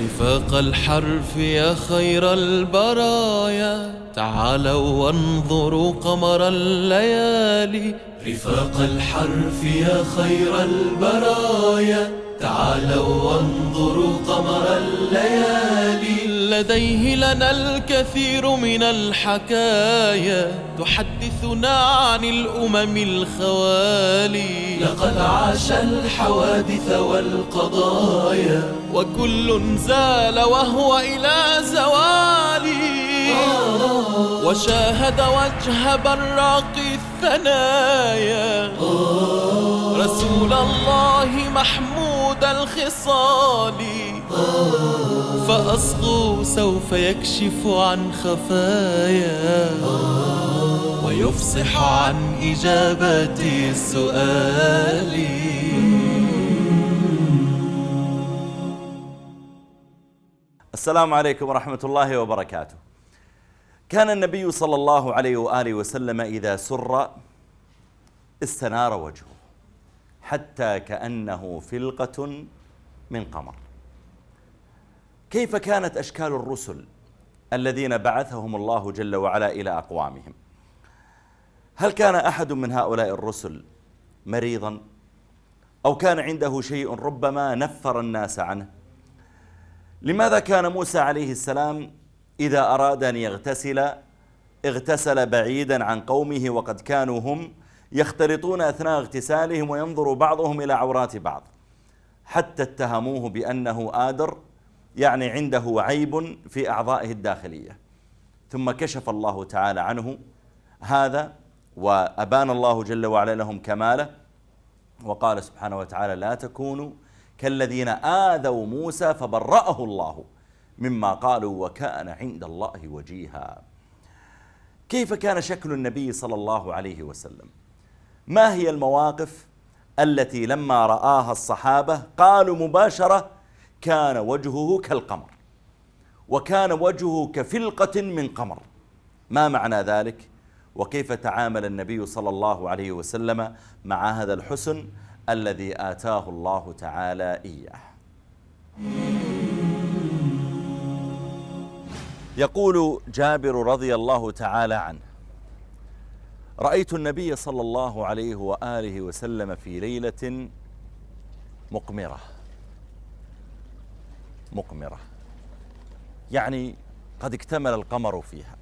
رفاق الحرف يا خير البرايا. تعالوا وانظروا قمر الليالي. رفاق الحرف يا خير البرايا. تعالوا وانظروا قمر الليالي. لديه لنا الكثير من الحكايا تحدثنا عن الأمم الخوالي. لقد عاش الحوادث والقضايا. وكل زال وهو إلى زوالي. وشاهد وجه براق الثنايا. رسول الله محمود الخصال فأصغوا سوف يكشف عن خفايا ويفصح عن إجابة السؤال. السلام عليكم ورحمة الله وبركاته. كان النبي صلى الله عليه وآله وسلم إذا سر استنار وجهه حتى كأنه فلقة من قمر. كيف كانت أشكال الرسل الذين بعثهم الله جل وعلا إلى أقوامهم؟ هل كان أحد من هؤلاء الرسل مريضا؟ أو كان عنده شيء ربما نفر الناس عنه؟ لماذا كان موسى عليه السلام إذا أراد أن يغتسل اغتسل بعيدا عن قومه وقد كانوا هم يختلطون أثناء اغتسالهم وينظر بعضهم إلى عورات بعض حتى اتهموه بأنه آدر يعني عنده عيب في أعضائه الداخلية. ثم كشف الله تعالى عنه هذا وأبان الله جل وعلا لهم كماله وقال سبحانه وتعالى لا تكونوا كالذين آذوا موسى فبرأه الله مما قالوا وكان عند الله وجيها. كيف كان شكل النبي صلى الله عليه وسلم؟ ما هي المواقف التي لما رآها الصحابة قالوا مباشرة كان وجهه كالقمر وكان وجهه كفلقة من قمر. ما معنى ذلك؟ وكيف تعامل النبي صلى الله عليه وسلم مع هذا الحسن الذي آتاه الله تعالى إياه؟ يقول جابر رضي الله تعالى عنه رأيت النبي صلى الله عليه وآله وسلم في ليلة مقمرة. مقمرة. يعني قد اكتمل القمر فيها.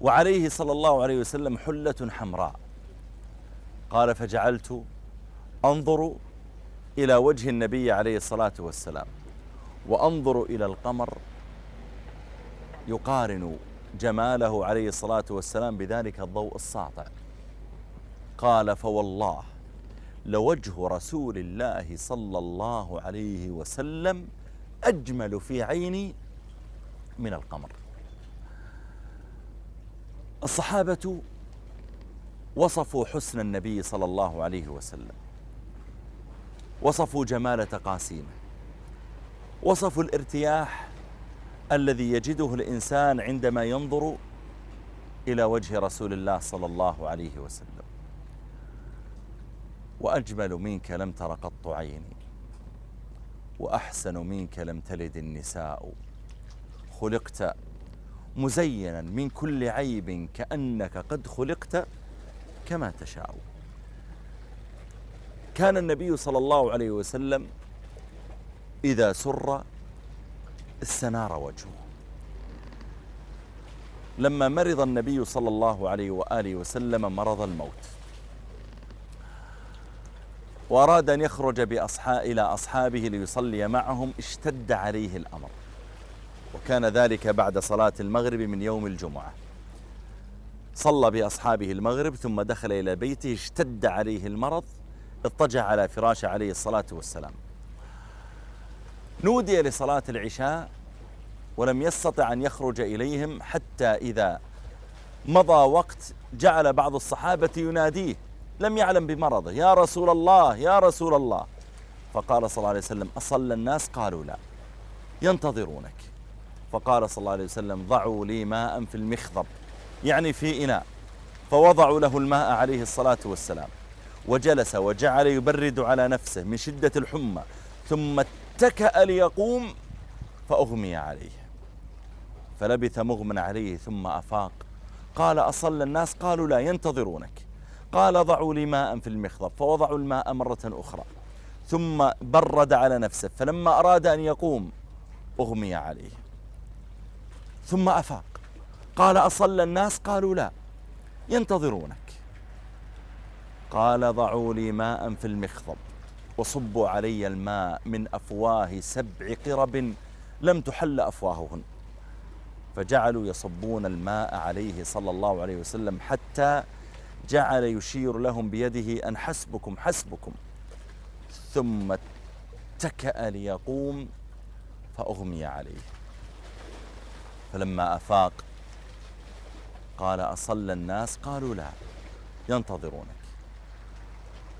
وعليه صلى الله عليه وسلم حلة حمراء. قال فجعلت أنظر إلى وجه النبي عليه الصلاة والسلام وأنظر إلى القمر يقارن جماله عليه الصلاة والسلام بذلك الضوء الساطع. قال فوالله لوجه رسول الله صلى الله عليه وسلم أجمل في عيني من القمر. الصحابة وصفوا حسن النبي صلى الله عليه وسلم. وصفوا جمال تقاسيمه. وصفوا الارتياح الذي يجده الإنسان عندما ينظر إلى وجه رسول الله صلى الله عليه وسلم. وأجمل منك لم تر قط عيني. وأحسن منك لم تلد النساء. خلقت مزينا من كل عيب كأنك قد خلقت كما تشاء. كان النبي صلى الله عليه وسلم إذا سر استنار وجهه. لما مرض النبي صلى الله عليه وآله وسلم مرض الموت. وأراد أن يخرج بأصحاب إلى أصحابه ليصلي معهم اشتد عليه الأمر. وكان ذلك بعد صلاة المغرب من يوم الجمعة. صلى بأصحابه المغرب ثم دخل إلى بيته اشتد عليه المرض اضطجع على فراشه عليه الصلاة والسلام. نودي لصلاة العشاء ولم يستطع أن يخرج إليهم حتى إذا مضى وقت جعل بعض الصحابة يناديه. لم يعلم بمرضه. يا رسول الله يا رسول الله. فقال صلى الله عليه وسلم أصلى الناس؟ قالوا لا. ينتظرونك. فقال صلى الله عليه وسلم ضعوا لي ماء في المخضب يعني في إناء. فوضعوا له الماء عليه الصلاة والسلام. وجلس وجعل يبرد على نفسه من شدة الحمى. ثم اتكأ ليقوم فأغمي عليه. فلبث مغمى عليه ثم أفاق. قال أصل الناس؟ قالوا لا ينتظرونك. قال ضعوا لي ماء في المخضب فوضعوا الماء مرة أخرى ثم برد على نفسه فلما أراد أن يقوم أغمي عليه ثم أفاق قال أصل الناس؟ قالوا لا ينتظرونك. قال ضعوا لي ماء في المخضب وصبوا علي الماء من أفواه سبع قرب لم تحل أفواههن فجعلوا يصبون الماء عليه صلى الله عليه وسلم حتى جعل يشير لهم بيده أن حسبكم حسبكم. ثم اتكأ ليقوم فأغمي عليه. فلما أفاق قال أصلى الناس؟ قالوا لا ينتظرونك.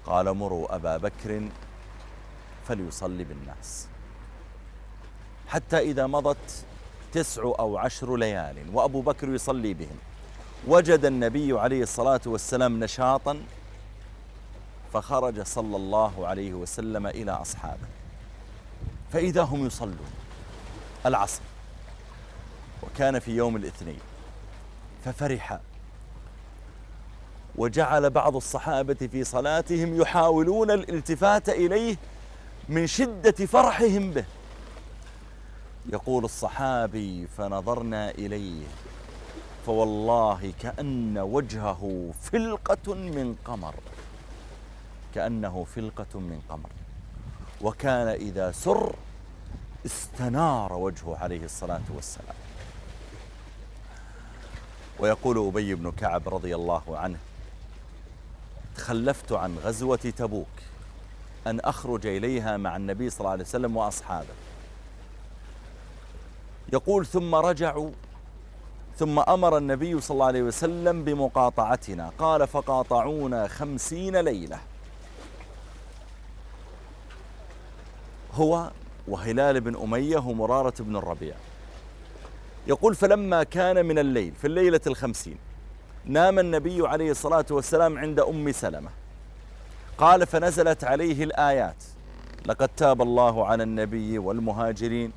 قال مروا أبا بكر فليصلي بالناس. حتى إذا مضت تسع أو عشر ليال وأبو بكر يصلي بهم. وجد النبي عليه الصلاة والسلام نشاطا فخرج صلى الله عليه وسلم إلى أصحابه. فإذا هم يصلون العصر وكان في يوم الاثنين ففرح. وجعل بعض الصحابة في صلاتهم يحاولون الالتفات إليه من شدة فرحهم به. يقول الصحابي فنظرنا إليه فوالله كأن وجهه فلقة من قمر. كأنه فلقة من قمر. وكان إذا سر استنار وجهه عليه الصلاة والسلام. ويقول أبي بن كعب رضي الله عنه تخلفت عن غزوة تبوك أن أخرج إليها مع النبي صلى الله عليه وسلم وأصحابه. يقول ثم رجعوا ثم أمر النبي صلى الله عليه وسلم بمقاطعتنا. قال فقاطعونا خمسين ليلة. هو وهلال بن أمية ومرارة بن الربيع. يقول فلما كان من الليل في الليلة الخمسين نام النبي عليه الصلاة والسلام عند أم سلمة. قال فنزلت عليه الآيات لقد تاب الله على النبي والمهاجرين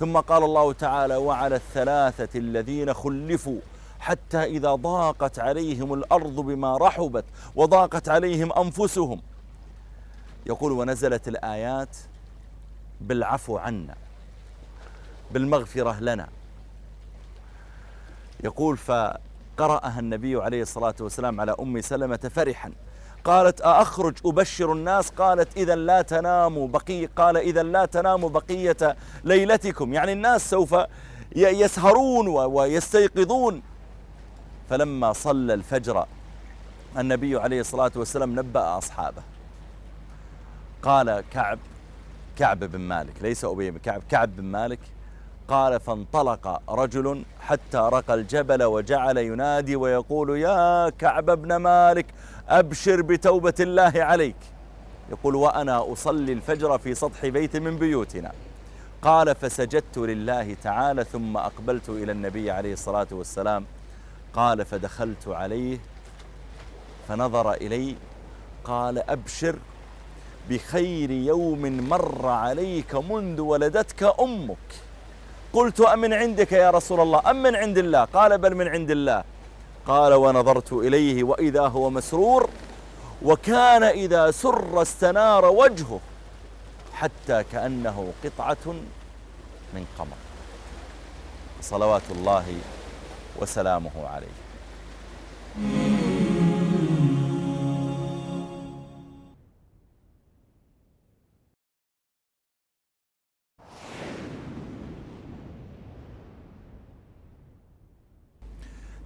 ثم قال الله تعالى وعلى الثلاثة الذين خلفوا حتى إذا ضاقت عليهم الأرض بما رحبت وضاقت عليهم أنفسهم. يقول ونزلت الآيات بالعفو عنا بالمغفرة لنا. يقول فقرأها النبي عليه الصلاة والسلام على أم سلمة فرحا. قالت أخرج أبشر الناس؟ قالت إذا لا تناموا بقية قال إذا لا تناموا بقية ليلتكم. يعني الناس سوف يسهرون ويستيقظون. فلما صلى الفجر النبي عليه الصلاة والسلام نبأ أصحابه. قال كعب كعب بن مالك ليس أبي بن كعب كعب بن مالك. قال فانطلق رجل حتى رقى الجبل وجعل ينادي ويقول يا كعب بن مالك أبشر بتوبة الله عليك. يقول وأنا أصلي الفجر في سطح بيت من بيوتنا. قال فسجدت لله تعالى ثم أقبلت إلى النبي عليه الصلاة والسلام. قال فدخلت عليه فنظر إلي. قال أبشر بخير يوم مر عليك منذ ولدتك أمك. قلت أمن عندك يا رسول الله؟ أم من عند الله. قال بل من عند الله. قال ونظرت إليه وإذا هو مسرور وكان إذا سر استنار وجهه حتى كأنه قطعة من قمر. صلوات الله وسلامه عليه.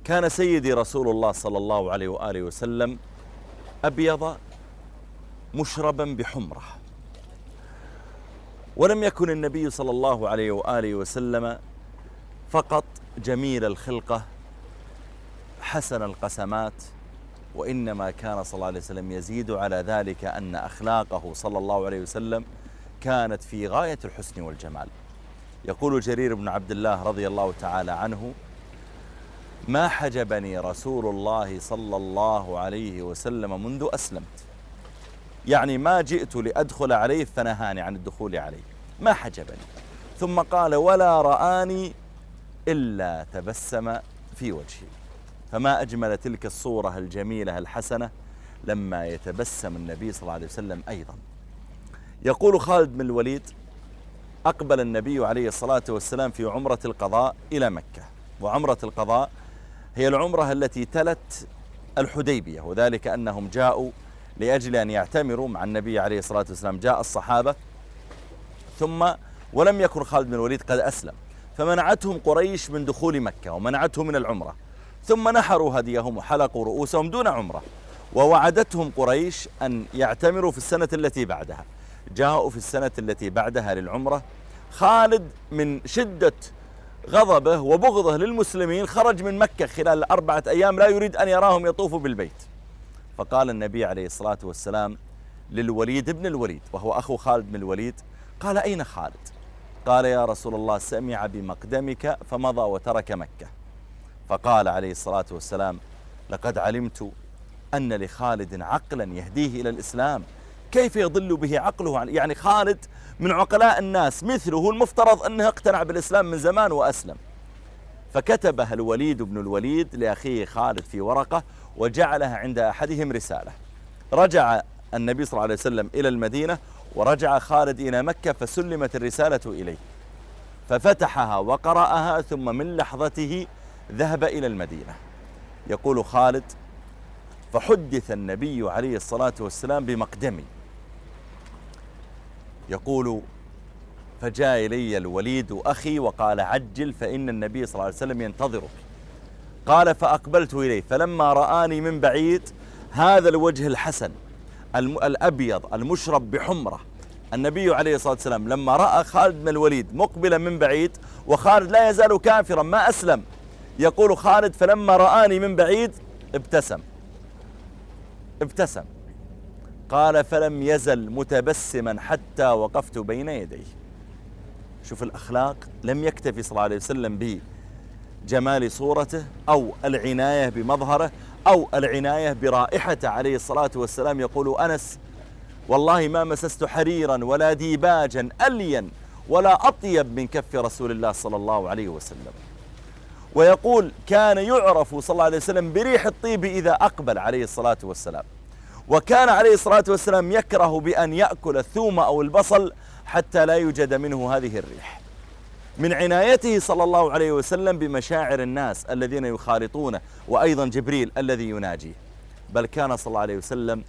كان سيدي رسول الله صلى الله عليه وآله وسلم أبيض مشربا بحمرة. ولم يكن النبي صلى الله عليه وآله وسلم فقط جميل الخلقة حسن القسمات وإنما كان صلى الله عليه وسلم يزيد على ذلك أن أخلاقه صلى الله عليه وسلم كانت في غاية الحسن والجمال. يقول جرير بن عبد الله رضي الله تعالى عنه ما حجبني رسول الله صلى الله عليه وسلم منذ أسلمت يعني ما جئت لأدخل عليه فنهاني عن الدخول عليه. ما حجبني. ثم قال ولا رآني إلا تبسم في وجهي. فما أجمل تلك الصورة الجميلة الحسنة لما يتبسم النبي صلى الله عليه وسلم أيضا. يقول خالد بن الوليد أقبل النبي عليه الصلاة والسلام في عمرة القضاء إلى مكة. وعمرة القضاء هي العمرة التي تلت الحديبية وذلك أنهم جاءوا لأجل أن يعتمروا مع النبي عليه الصلاة والسلام جاء الصحابة ثم ولم يكن خالد بن الوليد قد أسلم فمنعتهم قريش من دخول مكة ومنعتهم من العمرة ثم نحروا هديهم وحلقوا رؤوسهم دون عمرة ووعدتهم قريش أن يعتمروا في السنة التي بعدها. جاءوا في السنة التي بعدها للعمرة خالد من شدة غضبه وبغضه للمسلمين خرج من مكة خلال أربعة أيام لا يريد أن يراهم يطوفوا بالبيت. فقال النبي عليه الصلاة والسلام للوليد ابن الوليد وهو أخو خالد بن الوليد قال أين خالد؟ قال يا رسول الله سمع بمقدمك فمضى وترك مكة. فقال عليه الصلاة والسلام لقد علمت أن لخالد عقلا يهديه إلى الإسلام كيف يضل به عقله عن يعني خالد من عقلاء الناس؟ مثله هو المفترض أنه اقتنع بالإسلام من زمان وأسلم. فكتبها الوليد بن الوليد لأخيه خالد في ورقة وجعلها عند أحدهم رسالة. رجع النبي صلى الله عليه وسلم إلى المدينة ورجع خالد إلى مكة فسلمت الرسالة إليه. ففتحها وقرأها ثم من لحظته ذهب إلى المدينة. يقول خالد فحدث النبي عليه الصلاة والسلام بمقدمي يقول فجاء إلي الوليد أخي وقال عجل فإن النبي صلى الله عليه وسلم ينتظرك. قال فأقبلت إليه فلما رآني من بعيد هذا الوجه الحسن الأبيض المشرب بحمرة. النبي عليه الصلاة والسلام لما رأى خالد بن الوليد مقبلا من بعيد وخالد لا يزال كافرا ما أسلم. يقول خالد فلما رآني من بعيد ابتسم. ابتسم. قال فلم يزل متبسما حتى وقفت بين يديه. شوف الأخلاق لم يكتفي صلى الله عليه وسلم بجمال صورته أو العناية بمظهره أو العناية برائحته عليه الصلاة والسلام. يقول أنس والله ما مسست حريرا ولا ديباجا أليا ولا أطيب من كف رسول الله صلى الله عليه وسلم. ويقول كان يعرف صلى الله عليه وسلم بريح الطيب إذا أقبل عليه الصلاة والسلام. وكان عليه الصلاة والسلام يكره بأن يأكل الثوم أو البصل حتى لا يوجد منه هذه الريح. من عنايته صلى الله عليه وسلم بمشاعر الناس الذين يخالطونه وأيضا جبريل الذي يناجيه. بل كان صلى الله عليه وسلم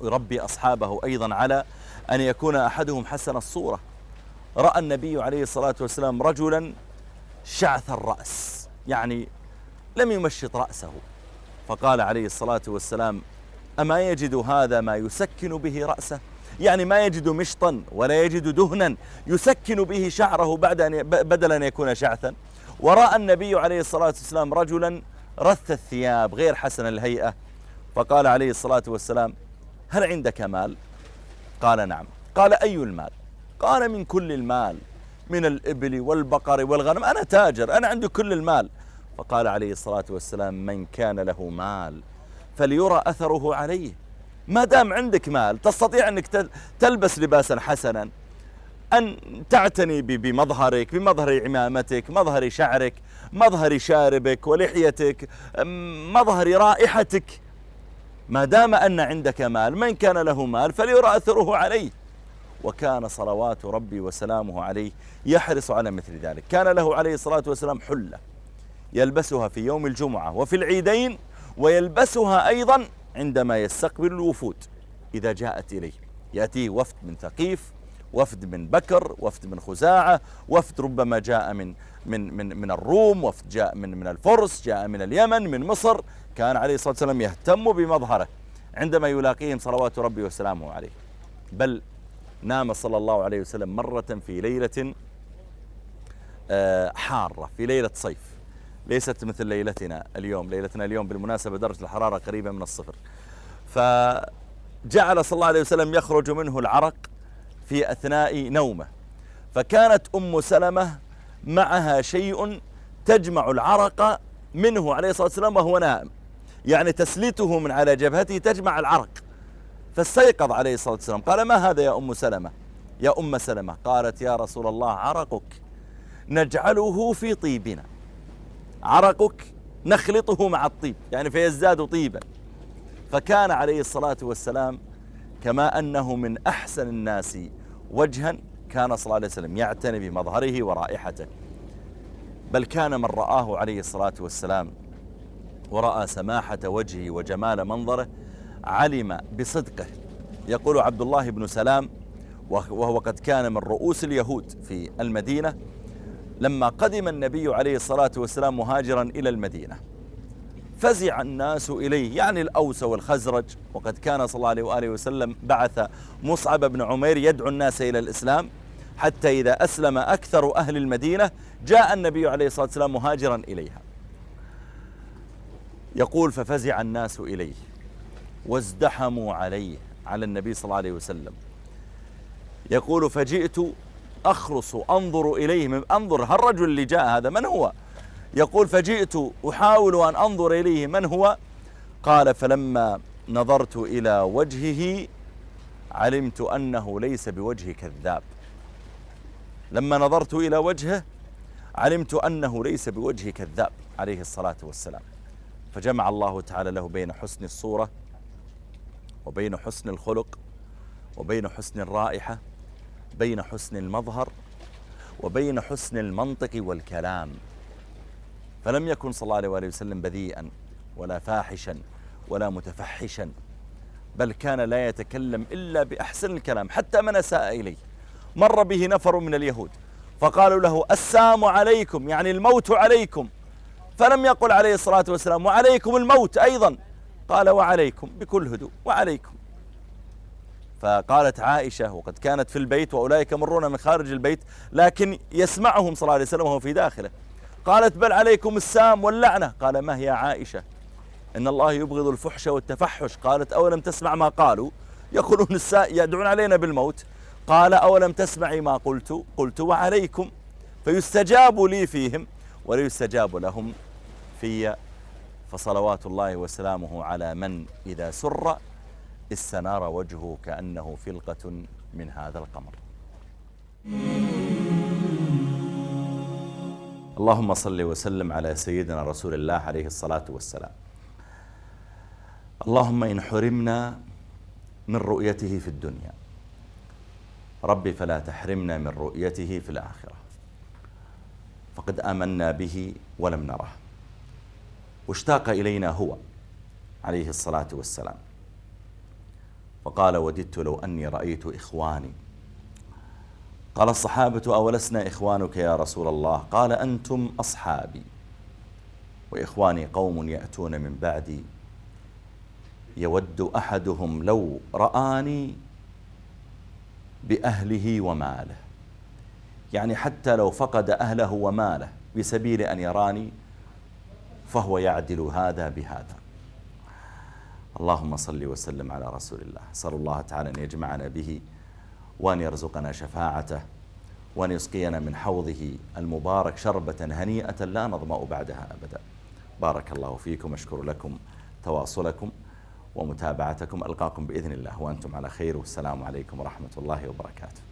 يربي أصحابه أيضا على أن يكون أحدهم حسن الصورة. رأى النبي عليه الصلاة والسلام رجلا شعث الرأس يعني لم يمشط رأسه. فقال عليه الصلاة والسلام أما يجد هذا ما يسكن به رأسه؟ يعني ما يجد مشطا ولا يجد دهنا يسكن به شعره بعد أن بدل أن يكون شعثا. ورأى النبي عليه الصلاة والسلام رجلا رث الثياب غير حسن الهيئة. فقال عليه الصلاة والسلام هل عندك مال؟ قال نعم. قال أي المال؟ قال من كل المال من الإبل والبقر والغنم. أنا تاجر أنا عندي كل المال. فقال عليه الصلاة والسلام من كان له مال فليرى أثره عليه. ما دام عندك مال تستطيع أنك تلبس لباسا حسنا. أن تعتني بمظهرك بمظهر عمامتك مظهر شعرك مظهر شاربك ولحيتك مظهر رائحتك. ما دام أن عندك مال من كان له مال فليرى أثره عليه. وكان صلوات ربي وسلامه عليه يحرص على مثل ذلك. كان له عليه الصلاة والسلام حلة يلبسها في يوم الجمعة وفي العيدين ويلبسها أيضا عندما يستقبل الوفود. إذا جاءت إليه يأتيه وفد من ثقيف وفد من بكر وفد من خزاعة وفد ربما جاء من من من من الروم وفد جاء من من الفرس جاء من اليمن من مصر. كان عليه الصلاة والسلام يهتم بمظهره عندما يلاقيهم صلوات ربي وسلامه عليه. بل نام صلى الله عليه وسلم مرة في ليلة آه، حارة في ليلة صيف. ليست مثل ليلتنا اليوم. ليلتنا اليوم بالمناسبة درجة الحرارة قريبة من الصفر. فجعل صلى الله عليه وسلم يخرج منه العرق في أثناء نومه. فكانت أم سلمة معها شيء تجمع العرق منه عليه الصلاة والسلام وهو نائم. يعني تسليته من على جبهته تجمع العرق. فاستيقظ عليه الصلاة والسلام. قال ما هذا يا أم سلمة؟ يا أم سلمة. قالت يا رسول الله عرقك نجعله في طيبنا. عرقك نخلطه مع الطيب يعني فيزداد طيبا. فكان عليه الصلاة والسلام كما أنه من أحسن الناس وجها كان صلى الله عليه وسلم يعتني بمظهره ورائحته. بل كان من رآه عليه الصلاة والسلام ورأى سماحة وجهه وجمال منظره علم بصدقه. يقول عبد الله بن سلام وهو قد كان من رؤوس اليهود في المدينة لما قدم النبي عليه الصلاة والسلام مهاجرا إلى المدينة. فزع الناس إليه يعني الأوس والخزرج. وقد كان صلى الله عليه وآله وسلم بعث مصعب بن عمير يدعو الناس إلى الإسلام حتى إذا أسلم أكثر أهل المدينة جاء النبي عليه الصلاة والسلام مهاجرا إليها. يقول ففزع الناس إليه وازدحموا عليه على النبي صلى الله عليه وسلم. يقول فجئت أخرص أنظر إليه أنظر هالرجل اللي جاء هذا من هو؟ يقول فجئت أحاول أن أنظر إليه من هو؟ قال فلما نظرت إلى وجهه علمت أنه ليس بوجه كذاب. لما نظرت إلى وجهه علمت أنه ليس بوجه كذاب عليه الصلاة والسلام. فجمع الله تعالى له بين حسن الصورة وبين حسن الخلق وبين حسن الرائحة بين حسن المظهر وبين حسن المنطق والكلام. فلم يكن صلى الله عليه وسلم بذيئا ولا فاحشا ولا متفحشا بل كان لا يتكلم إلا بأحسن الكلام حتى من أساء إليه. مر به نفر من اليهود فقالوا له السام عليكم يعني الموت عليكم. فلم يقل عليه الصلاة والسلام وعليكم الموت أيضا. قال وعليكم بكل هدوء وعليكم. فقالت عائشة وقد كانت في البيت وأولئك يمرون من خارج البيت لكن يسمعهم صلى الله عليه وسلم وهو في داخله. قالت بل عليكم السام واللعنة. قال ما هي عائشة؟ إن الله يبغض الفحش والتفحش. قالت أولم تسمع ما قالوا؟ يقولون الساء يدعون علينا بالموت. قال أولم تسمعي ما قلت؟ قلت وعليكم. فيستجاب لي فيهم ولا يستجاب لهم في فصلوات الله وسلامه على من إذا سر استنار وجهه كأنه فلقة من هذا القمر. اللهم صل وسلم على سيدنا رسول الله عليه الصلاة والسلام. اللهم إن حرمنا من رؤيته في الدنيا. ربي فلا تحرمنا من رؤيته في الآخرة. فقد آمنا به ولم نره. واشتاق إلينا هو عليه الصلاة والسلام. فقال وددت لو أني رأيت إخواني. قال الصحابة أولسنا إخوانك يا رسول الله؟ قال أنتم أصحابي. وإخواني قوم يأتون من بعدي. يود أحدهم لو رآني بأهله وماله. يعني حتى لو فقد أهله وماله بسبيل أن يراني فهو يعدل هذا بهذا. اللهم صل وسلم على رسول الله. صلى الله تعالى أن يجمعنا به وأن يرزقنا شفاعته وأن يسقينا من حوضه المبارك شربة هنيئة لا نظمأ بعدها أبدا. بارك الله فيكم أشكر لكم تواصلكم ومتابعتكم. ألقاكم بإذن الله وأنتم على خير. والسلام عليكم ورحمة الله وبركاته.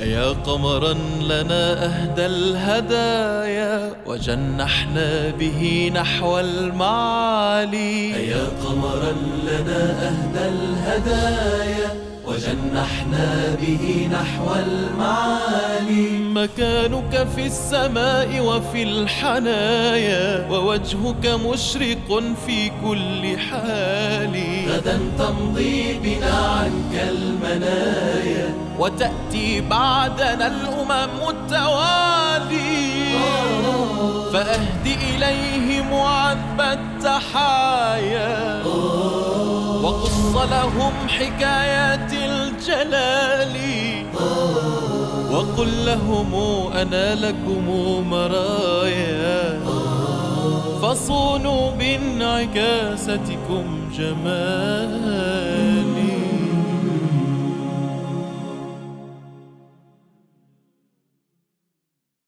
يا قمرا لنا أهدى الهدايا وجنحنا به نحو المعالي. يا قمرا لنا أهدى الهدايا وجنحنا به نحو المعالي. مكانك في السماء وفي الحنايا ووجهك مشرق في كل حال. غدا تمضي بنا عنك المنايا. وتأتي بعدنا الأمم التوالي. فأهد إليهم عذب التحايا وقص لهم حكايات الجلال. وقل لهم أنا لكم مرايا. فصونوا بانعكاستكم جمالي